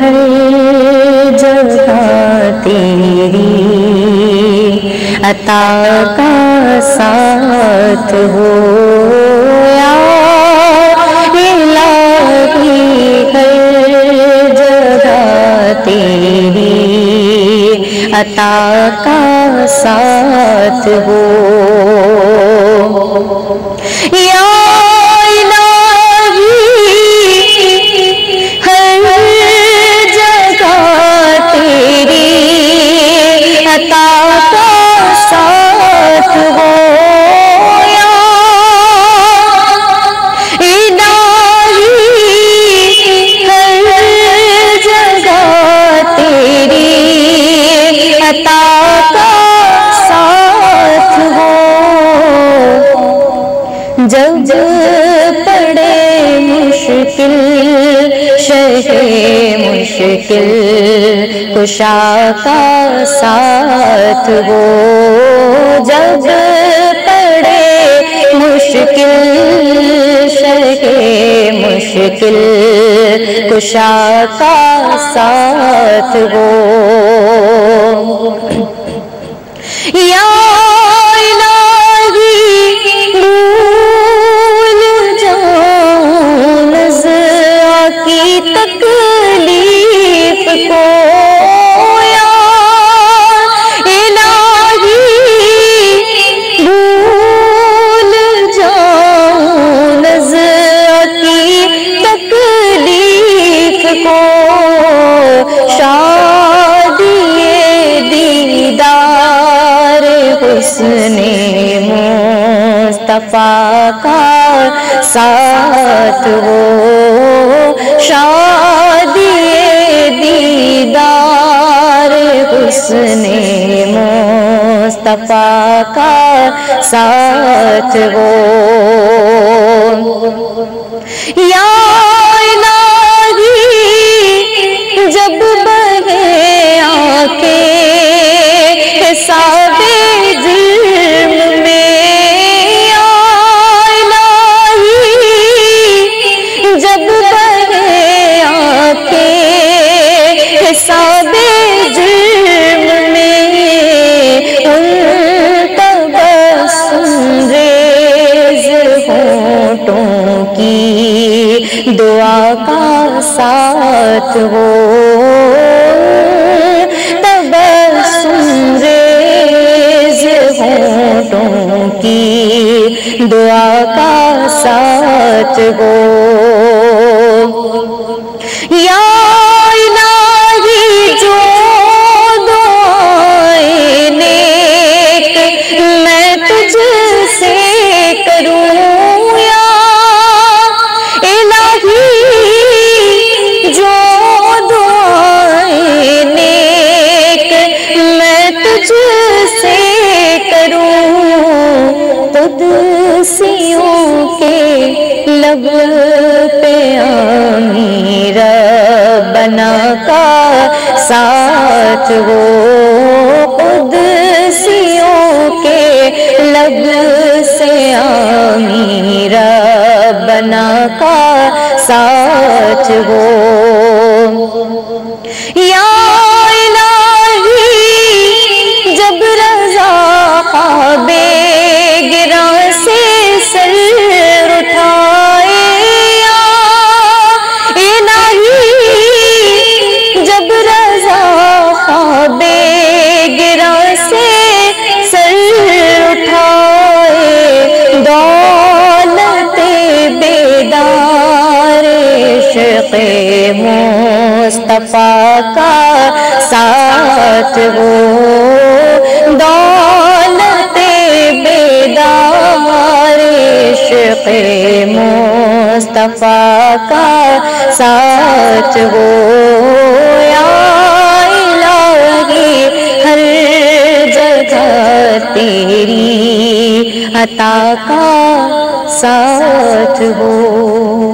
ہر جگہ تیری عطا کا ساتھ ہو ہر جگہ تیری عطا کا ساتھ ہو جب پڑے مشکل، شہ مشکل کشا کا ساتھ ہو جب پڑے مشکل، شہ مشکل کشا کا ساتھ ہو ہو شادی دیدار حسن مصطفیٰ کا ساتھ ہو۔ شادی دیدار حسن مصطفیٰ کا ساتھ ہو۔ یا کی دعا کا ساتھ ہو۔ تب ریز ہونٹوں کی دعا کا ساتھ ہو۔ قدسیوں کے لب پہ آمیر بنا کا ساتھ ہو قدسیوں کے لب سے آمیر بنا کا ساتھ ہو یا مصطفیٰ کا ساتھ ہو۔ دولت بیدار عشق مصطفیٰ کا ساتھ ہو۔ یا الہی، ہر جگہ تیری عطا کا ساتھ ہو۔